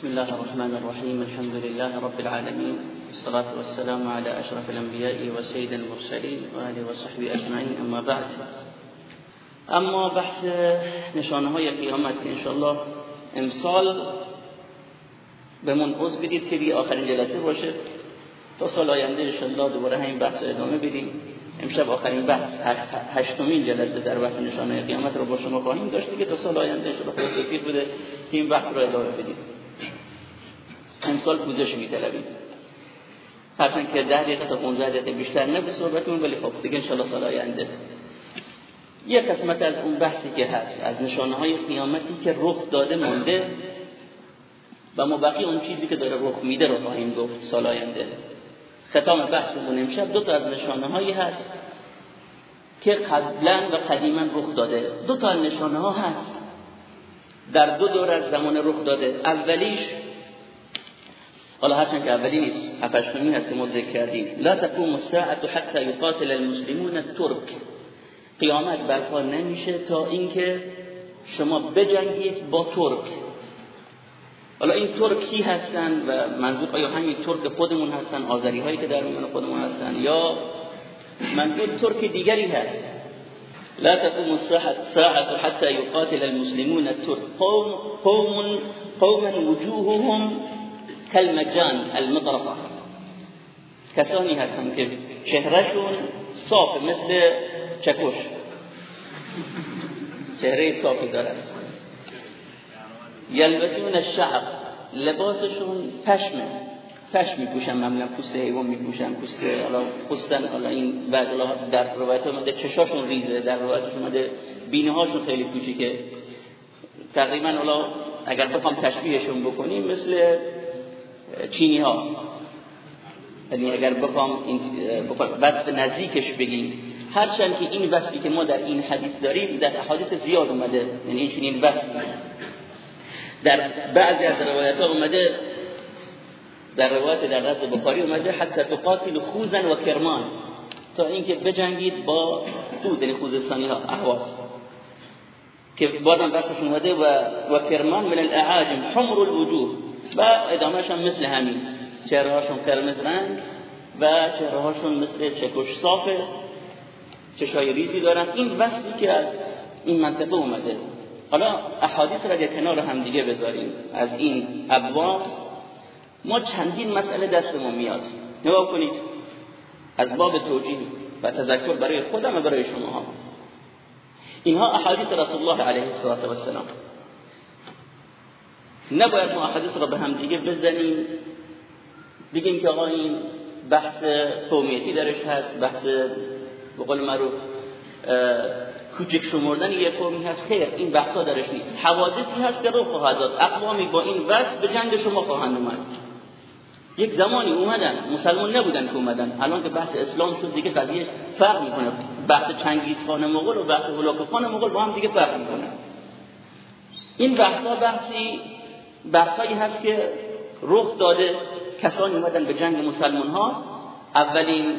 بسم الله الرحمن الرحيم الحمد لله رب العالمين والصلاة والسلام على أشرف الأنبياء وسيد المرسلين وآله وصحبه أجمعين أما بعد. اما بحث نشانه های قیامت که انشاءالله امسال به من عضو بدید که دیگه آخرین جلسه باشه. تا سال آینده انشاءالله دوباره همین بحث ادامه بدیم. امشب آخرین بحث هشتمین جلسه در بحث نشانه قیامت رو با شما خواهیم داشت که تا سال آینده انشاءالله خدا توفیق بده که این بحث رو ادامه بدیم. امسال پوزش میطلبیم هرچند که ده دقیقه تا 15 دقیقه بیشتر نه به صحبتون ولی خب دیگه انشاءالله سال آینده. یه قسمت از اون بحثی که هست از نشانه های قیامتی که رخ داده مونده و ما بقیه اون چیزی که داره رخ میده رو خواهیم گفت سال آینده. ختام بحثمون امشب دو تا از نشانه هایی هست که قبلا و قدیما رخ داده. دو تا نشانه ها هست. در دو دور از زمان رخ داده. اولیش حالا هرچند که اولی نیست هفتشمی هست که ما ذکر کردیم. لا تقوم الساعه حتى يقاتل المسلمون الترك. قیامت برپا نمیشه تا اینکه شما بجنگید با ترک. حالا این ترک کی هستن و منظور آیا همین ترک خودمون هستن آذری هایی که در میان خودمون هستن یا منظور ترک دیگری هست؟ لا تقوم الساعة حتى يقاتل المسلمون الترك. قوم قوم قوما وجوههم كالمجان المطرقه کسانی هستن که چهرهشون صاف مثل چکش. چهره صافی دارن. یلبسون الشعب لباسشون پشمه. پشم میپوشن معمولا پوست حیوان میپوشن پوست حالا پوستن حالا این بعد در روایت اومده چشاشون ریزه در روایتش اومده بینه هاشون خیلی کوچیکه. تقریبا حالا اگر بخوام تشبیهشون بکنیم مثل چینی ها یعنی اگر بخوام وصف نزدیکش بگیم هرچند که این وصفی که ما در این حدیث داریم در احادیث زیاد اومده یعنی این چنین وصف در بعضی از روایت ها اومده در روایت در رد بخاری اومده حتی تقاتل خوزن و کرمان. تا اینکه بجنگید با خوز یعنی خوزستانی ها احواز. که بازم وصفش اومده و و کرمان من الاعاجم حمر الوجوه. و ادامهش هم مثل همین. چهره هاشون قرمز رنگ و چهره هاشون مثل چکش صافه چشای ریزی دارن. این وصفی که از این منطقه اومده. حالا احادیث را کنار هم دیگه بذاریم از این ابواب ما چندین مسئله دستمون میاد. نگاه کنید. از باب توجیه و تذکر برای خودم و برای شما ها اینها احادیث رسول الله علیه السلام نباید ما احادیث را به هم دیگه بزنیم. بگیم که آقا این بحث قومیتی درش هست بحث به قول معروف کوچک شمردن یک قومی هست. خیر این بحثا درش نیست. حوادثی هست که رو خواهد داد. اقوامی با این وصف به جنگ شما خواهند اومد. یک زمانی اومدن مسلمان نبودن که اومدن. الان که بحث اسلام شد دیگه قضیه فرق می‌کنه. بحث چنگیز خان مغول و بحث هلاک خان مغول با هم دیگه فرق می‌کنه. این بحثا بحثی بحثایی هست که رخ داده کسانی اومدن به جنگ مسلمان ها اولین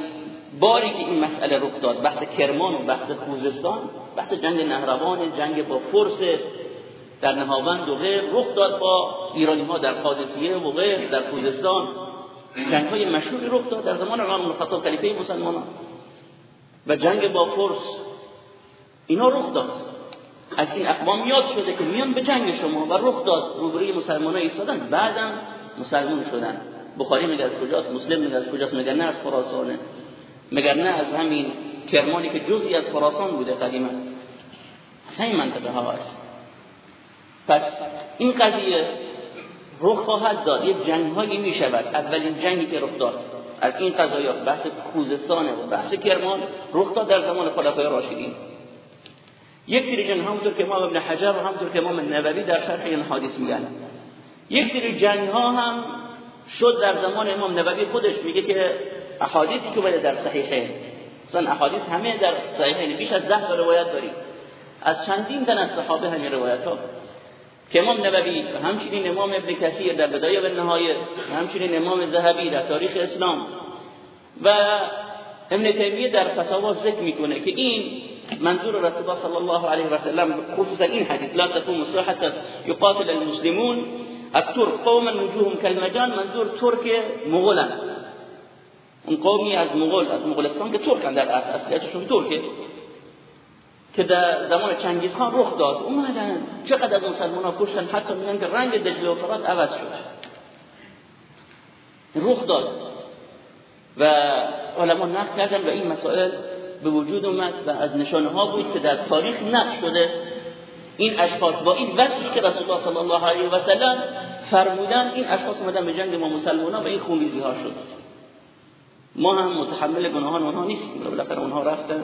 باری که این مسئله رخ داد بحث کرمان و بحث خوزستان بحث جنگ نهروان جنگ با فرس در نهاوند و غیر رخ داد با ایرانی ها در قادسیه و غیر در خوزستان. جنگ های مشهوری رخ داد در زمان عمر خطاب خلیفه مسلمانان. و جنگ با فرس. اینا رخ داد. از این اقوام یاد شده که میان به جنگ شما و رخ داد. روبروی مسلمان ها ایستادن. بعدم مسلمان شدن. بخاری میگه از کجاست؟ مسلم میگه از کجاست؟ میگه نه از خراسانه؟ مگر نه از همین کرمانی که جزئی از خراسان بوده قدیما؟ از منطقه ها هست. پس این قضیه رخ خواهد داد. یک جنگ هایی می شود اولین جنگی که رخ داد. از این قضایا بحث خوزستان و بحث کرمان رخ داد در زمان خلفای راشدین. یک سری همونطور که امام ابن حجر و همونطور که امام نووی در شرح این میگن. یک سری جنگ ها هم شد در زمان امام نووی خودش میگه که احادیثی که بوده در صحیحه. مثلا احادیث همه در صحیحه بیش از ده تا روایت داریم از چندین تن از صحابه همین روایت ها. که امام نووی و همچنین امام ابن کثیر در بدایه و نهایه و همچنین امام ذهبی در تاریخ اسلام. و ابن تیمیه در فتاوا ذکر می‌کنه که این منظور رسول الله صلی الله علیه و سلم خصوصا این حدیث لا تقوم الساعه حتى يقاتل المسلمون الترك قوما وجوههم كالمجان منظور ترک مغولن اون قومی از مغول از مغولستان که ترکن در اصلیتشون ترکه که در زمان چنگیز خان رخ داد. اومدن. چقدر از مسلمان ها کشتن؟ حتی میگن که رنگ دجله و فرات عوض شد. رخ داد. و علما نقل کردن و این مسائل به وجود اومد و از نشانه ها بود که در تاریخ نقش شده. این اشخاص با این وصفی که رسول الله صلی الله علیه و سلم فرمودن این اشخاص اومدن به جنگ ما مسلمان ها و این خونریزی ها شد. ما هم متحمل گناهان اونها نیستیم بالاخره اونها رفتن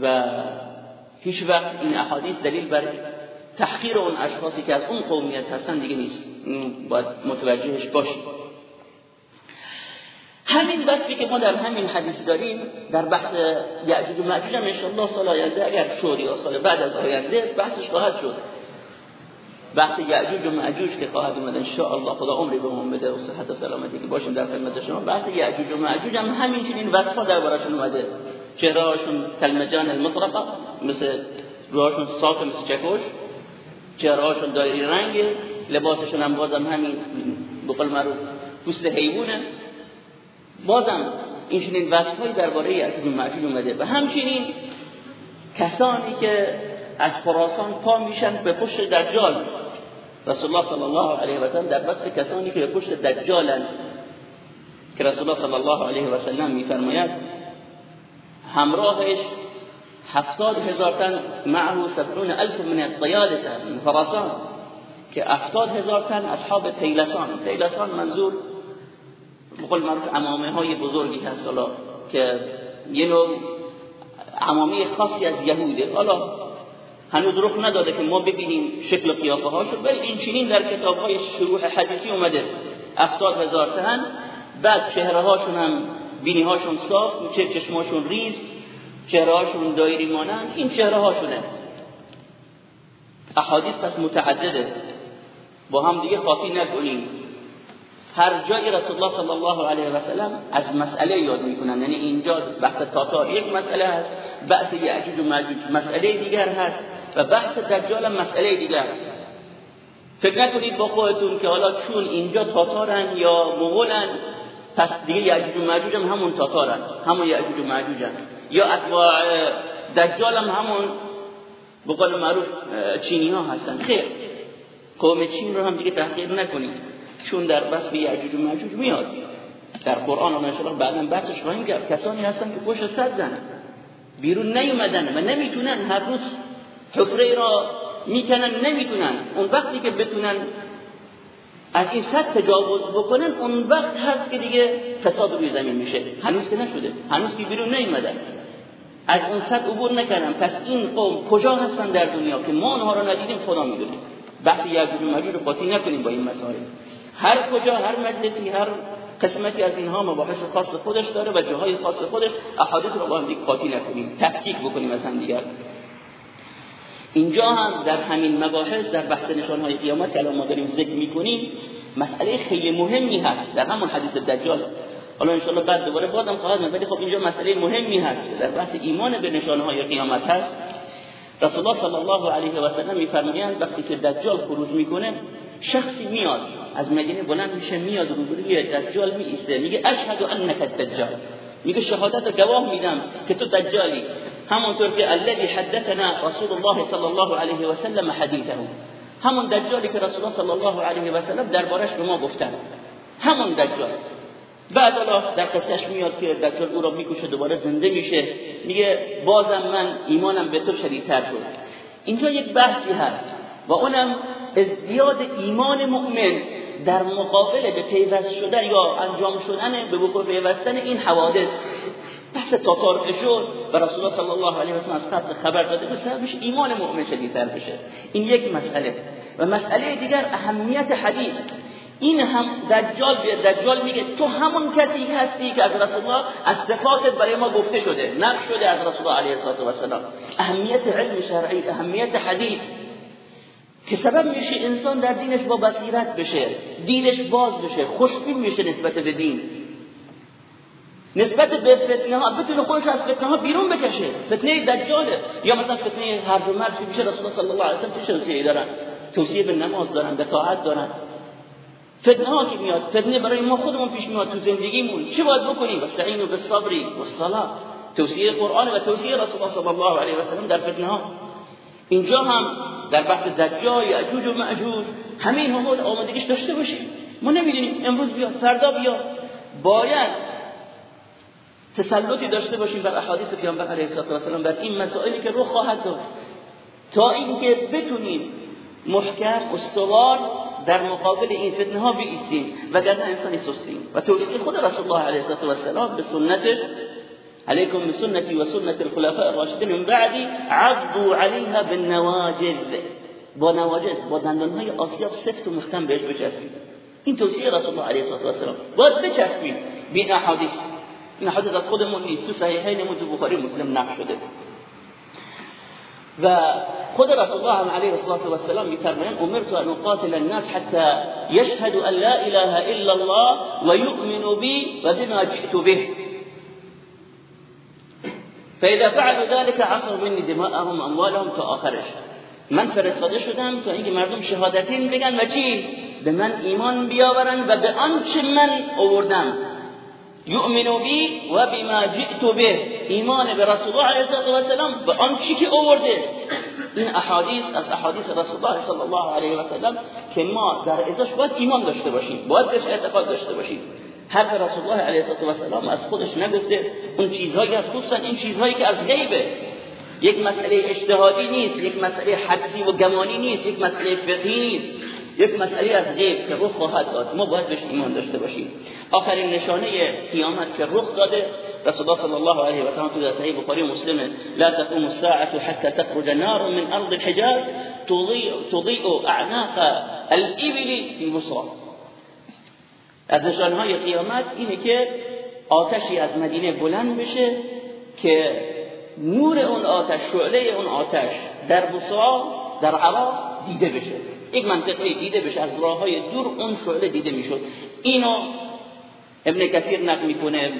و هیچ وقت این احادیث دلیل بر تحقیر اون اشخاصی که از اون قومیت هستن دیگه نیست. باید متوجهش باشیم. همین بحثی که ما در همین حدیث داریم در بحث یعجوج و معجوج هم انشاءالله سال آینده اگر شد یا سال بعد از آینده بحثش خواهد شد. بحث یعجوج و معجوج که خواهد اومد انشاءالله خدا عمری به ما بده و صحت و سلامتی که باشیم در خدمت شما. بحث یعجوج و معجوج هم همین چنین وصفا دربارشون اومده. چهرهاشون کلمجان المطرقه مثل روهاشون صاف مثل چکش. چهرهاشون دایره رنگ لباسشون هم بازم همین به معروف پوست حیوانه. بازم این چنین وصفهایی درباره یعجوج و معجوج اومده. و همچنین کسانی که از خراسان پا میشن به پشت دجال. رسول الله صلی الله علیه و سلم در وصف کسانی که به پشت دجالن. که رسول الله صلی الله علیه و سلم میفرماید همراهش هفتاد هزار تن معه سبعون الف من الطیالسه من خراسان. که هفتاد هزار تن اصحاب تیلسان. تیلسان منظور بقول معروف امامه های بزرگی هست حالا که یه نوع امامه خاصی از یهوده. حالا هنوز رخ نداده که ما ببینیم شکل قیافه هاشو ولی این چنین در کتاب های شروع حدیثی اومده. افتاد هزار تن بعد چهره هاشون هم بینی هاشون صاف چه چشماشون ریز چهره هاشون دایری مانند این چهره هاشونه احادیث پس متعدده. با هم دیگه خاطی نکنیم. هر جای رسول الله صلی الله علیه و سلم از مسئله یاد می‌کنن. یعنی اینجا بحث تاتار یک مسئله هست بحث یعجوج و ماجوج مسئله دیگر هست و بحث دجال هم مسئله دیگر. فکر نکنید با خودتون که حالا چون اینجا تاتارن یا مغولن پس دیگه یعجوج و ماجوج هم همون تاتارن همون یعجوج و ماجوجن یا اتباع دجال هم همون به قول معروف چینی ها هستن. خیر. قوم چین رو هم دیگه تحقیر نکنید. چون در به یعجوج و ماجوج میاد. در قرآن هم انشاءالله بعدا بحثش خواهیم کرد. کسانی هستن که پشت صد زنن بیرون نیومدن و نمی‌تونن هر روز حفره را می‌کنن نمی‌تونن. اون وقتی که بتونن از این صد تجاوز بکنن اون وقت هست که دیگه فساد روی زمین میشه. هنوز که نشده. هنوز که بیرون نیومدن. از اون صد عبور نکردن. پس این قوم کجا هستن در دنیا که ما آنها را ندیدیم خدا می‌دونیم بحث یعجوج و رو قاطی نکنیم با این مسائل. هر کجا هر مجلسی هر قسمتی از اینها مباحث خاص خودش داره و جاهای خاص خودش احادیث رو با هم دیگه قاطی نکنیم تفکیک بکنیم از هم دیگر اینجا هم در همین مباحث در بحث نشان های قیامت که الان ما داریم ذکر می‌کنیم مسئله خیلی مهمی هست در همون حدیث دجال. حالا ان بعد دوباره بازم خواهد ولی خب اینجا مسئله مهمی هست در بحث ایمان به نشان های قیامت هست. رسول الله صلی الله علیه و سلم میفرمایند وقتی که دجال خروج می‌کنه شخصی میاد از مدینه بلند میشه میاد روبروی دجال میسته میگه اشهد انک الدجال. میگه شهادت گواه میدم که تو دجالی. همونطور که الذي حدثنا رسول الله صلی الله علیه و سلم حدیثه. همون دجالی که رسول الله صلی الله علیه و سلم دربارش به ما گفتن. همون دجال. بعد الله در قصهش میاد که دجال او را می‌کشه دوباره زنده میشه. میگه بازم من ایمانم به تو شدیدتر شد. اینجا یک بحثی هست و اونم ازدیاد ایمان مؤمن در مقابل به پیوست شدن یا انجام شدن به وقوع پیوستن این حوادث. بحث تاتار بشد و رسول الله صلی الله علیه و سلم از قبل خبر داده به سببش ایمان مؤمن شدیدتر بشه. این یک مسئله. و مسئله دیگر اهمیت حدیث. این هم دجال بیاد دجال میگه تو همون کسی هستی که از رسول الله از صفاتت برای ما گفته شده نقل شده از رسول الله علیه و سلم اهمیت علم شرعی اهمیت حدیث. که سبب میشه انسان در دینش با بصیرت بشه دینش باز بشه خوشبین میشه نسبت به دین. نسبت به فتنه ها بتونه خودش از فتنه ها بیرون بکشه. فتنه دجاله. یا مثلا فتنه هرج و که رسول الله صلی الله علیه و سلم توصیه دارن. توصیه به نماز دارن به طاعت دارن. فتنه ها که میاد فتنه برای ما خودمون پیش میاد تو زندگیمون. چه باید بکنیم؟ واستعینوا بالصبر والصلاه توصیه قرآن و توصیه رسول الله صلی الله علیه و سلم در فتنه ها اینجا هم در بحث دجال یاجوج و ماجوج همین هم آمادگیش داشته باشیم ما نمی‌دونیم امروز بیاد فردا بیاد. باید تسلطی داشته باشیم بر احادیث پیامبر علیه السلام بر این مسائلی که رو خواهد داشت تا اینکه بتونیم محکم استوار در مقابل این فتنه ها بیستیم و در انسانی سستیم. و توصیه خود رسول الله علیه السلام به سنتش عليكم بسنتي وسنة الخلفاء الراشدين من بعدي عضوا عليها بالنواجذ. با نواجذ دندانهای آسیاب سفت و محکم بهش بچسبید. این توصیه رسول الله علیه الصلاة و السلام باید بچسبید بین احادیث این حدیث از خودمون نیست. تو صحیحین تو بخاری مسلم نقل شده. و خود رسول الله علیه الصلاة و السلام میفرمایند امرت ان اقاتل الناس حتى يشهدوا ان لا اله الا الله ويؤمنوا بي وبما جئت به. فاذا فعلوا ذلك عصوا مني دماءهم اموالهم تا آخرش. من فرستاده شدم تا اینکه مردم شهادتین بگن و چی؟ به من ایمان بیاورن و به آنچه من آوردم. یؤمنو بی و بما جئت به. ایمان به رسول الله علیه و السلام به آن چی که آورده. این احادیث از احادیث رسول الله صلی الله علیه و سلم که ما در ازاش باید ایمان داشته باشیم. باید بهش اعتقاد داشته باشیم. حرف رسول الله علیه و سلم از خودش نگفته. اون چیزهایی از خصوصا این چیزهایی که از غیبه. یک مسئله اجتهادی نیست یک مسئله حدسی و گمانی نیست یک مسئله فقهی نیست. یک مسئله از غیب که رخ خواهد داد. ما باید بهش ایمان داشته باشیم. آخرین نشانه قیامت که رخ داده. رسول الله صلی الله علیه و سلم تو صحیح بخاری مسلم لا تقوم الساعه حتى تخرج نار من ارض الحجاز تضيء تضيء اعناق الابل في بصرى از نشانهای قیامت اینه که آتشی از مدینه بلند بشه که نور اون آتش شعله اون آتش در بصرا در عراق دیده بشه. یک منطقه دیده بشه از راه های دور اون شعله دیده می‌شد. اینو ابن کثیر نقل می‌کنه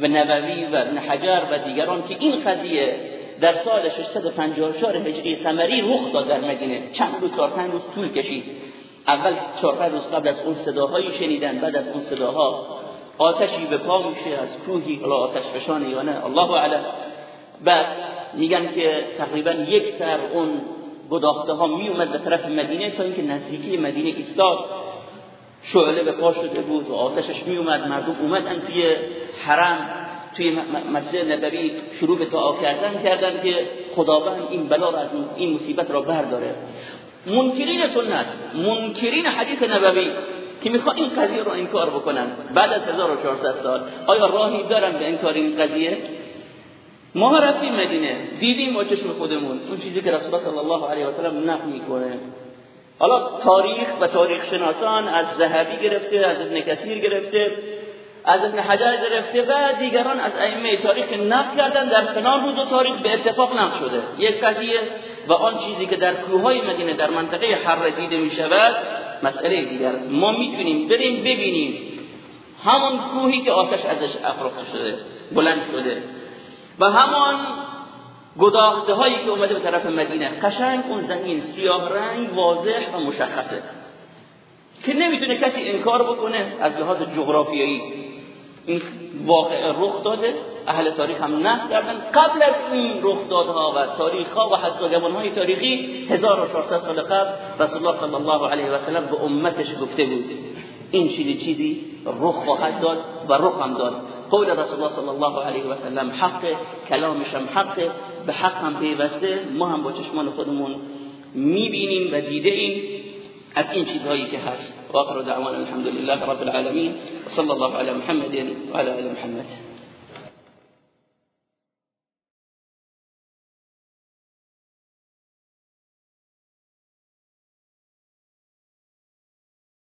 و نووی و ابن حجر و دیگران که این قضیه در سال 654 هجری قمری رخ داد در مدینه. چند روز پنج روز طول کشید. اول چهار روز قبل از اون صداهایی شنیدن بعد از اون صداها آتشی به پا میشه از کوهی حالا آتش فشانی یا نه الله اعلم. بعد میگن که تقریبا یک سر اون گداخته ها می اومد به طرف مدینه تا اینکه نزدیکی مدینه ایستاد. شعله به پا شده بود و آتشش می اومد مردم اومدن توی حرم توی مسجد نبوی شروع به دعا کردن کردن که خداوند این بلا را از این مصیبت را برداره. منکرین سنت منکرین حدیث نبوی که می‌خوان این قضیه رو انکار بکنن. بعد از 1400 سال آیا راهی دارن به انکار این قضیه؟ ما رفتیم مدینه دیدیم با چشم خودمون اون چیزی که رسول صلی الله علیه و سلم نقل می‌کنه. حالا تاریخ و تاریخ شناسان از ذهبی گرفته از ابن کثیر گرفته. از ابن حجر گرفته و دیگران از ائمه تاریخ نقل کردن در فلان روز و تاریخ به اتفاق نقل شده. یک قضیه و آن چیزی که در کوههای مدینه در منطقه حر دیده می شود مسئله دیگر. ما می‌تونیم بریم ببینیم همون کوهی که آتش ازش افروخته شده بلند شده. و همان گداخته هایی که اومده به طرف مدینه. قشنگ اون زمین سیاه رنگ واضح و مشخصه. که نمی‌تونه کسی انکار بکنه از لحاظ جغرافیایی. این واقع رخ داده اهل تاریخ هم نه کردن. قبل از این رخ دادها و تاریخ ها و حتی های تاریخی 1400 سال قبل رسول الله صلی الله علیه و سلم به امتش گفته بود. این چیزی چیزی رخ خواهد داد و رخ هم داد. قول رسول الله صلی الله علیه و سلم حق کلامش هم حق به حق هم پیوسته. ما هم با چشمان خودمون می‌بینیم و دیده ایم از این چیزهایی که هست. واخر دعوانا الحمد لله رب العالمين وصلى الله على محمد وعلى آل محمد.